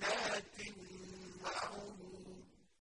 جنات